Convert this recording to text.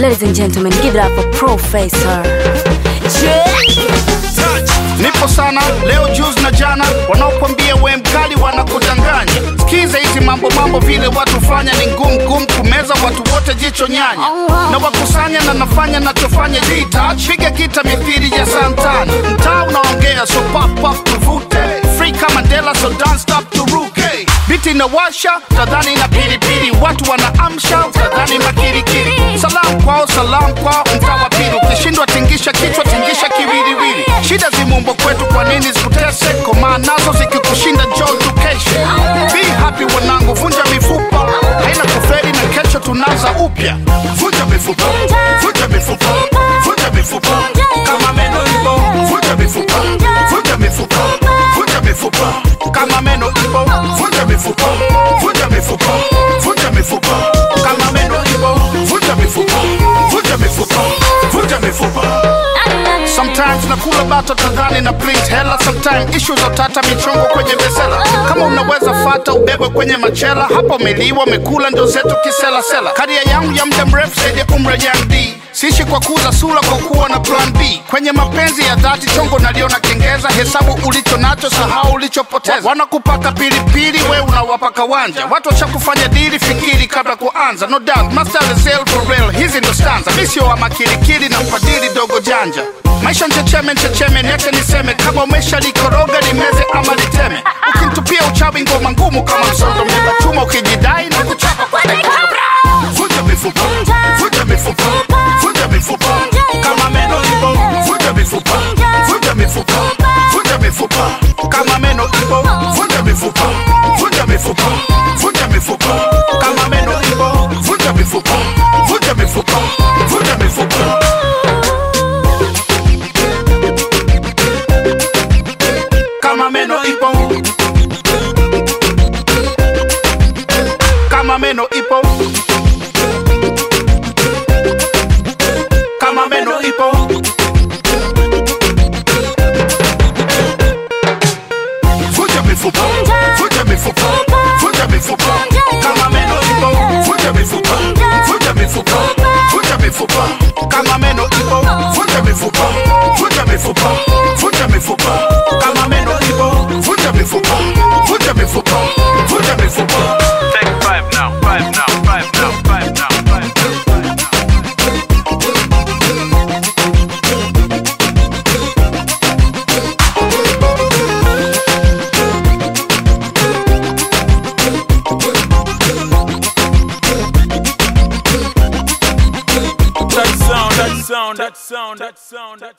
Ladies and gentlemen, give it up for Professor. Nipo sana leo juzi na jana, wanaokwambia we mkali wanakudanganya. Sikiza hizi mambo mambo, vile watu fanya ni ngumu ngumu kumeza watu wote, jicho nyanya na wakusanya na nafanya nachofanya jita piga kita mithili ya santana, mtaa unaongea so pop pop tuvute turuke na washa tadhani na pilipili, watu wana amsha tadhani makirikiri. Salam kwao salam kwao, mtawa pili ukishindwa tingisha kichwa tingisha kiwiliwili. Shida zimumbo kwetu, kwa nini zikutese? Komaa nazo zikikushinda njoo tukeshe. Be happy wanangu, vunja mifupa haina kuferi na kesho tunaza upya. Vunja. Sometimes nakula bato tadhani na print hela, sometimes issue za utata michongo kwenye besela. Kama unaweza fata ubebwe kwenye machela, hapo meliwa mekula ndo zetu kiselasela. Karia yangu ya muda mrefu zaidi ya umri ya D Sishi kwa kuuza sura kwa kuwa na plan B. Kwenye mapenzi ya dhati chongo naliona kengeza, hesabu ulicho nacho, sahau ulichopoteza. Wanakupaka pilipili, we unawapaka wanja. Watu washakufanya dili, fikiri kabla kuanza. No doubt, master real for real, hizi ndo stanza. Mi sio wa makilikili na mfadhili dogo janja. Maisha nchecheme nchecheme, niache niseme, kama umesha likoroga limeze ama liteme. Ukimtupia uchawi ngoma ngumu kama msondo, mlima chuma ukijidai mifupa, vunja mifupa, vunja mifupa. Kama meno ipo, kama meno ipo kama meno ipo vunja mifupa vunja mifupa sound, that sound, that sound, that sound,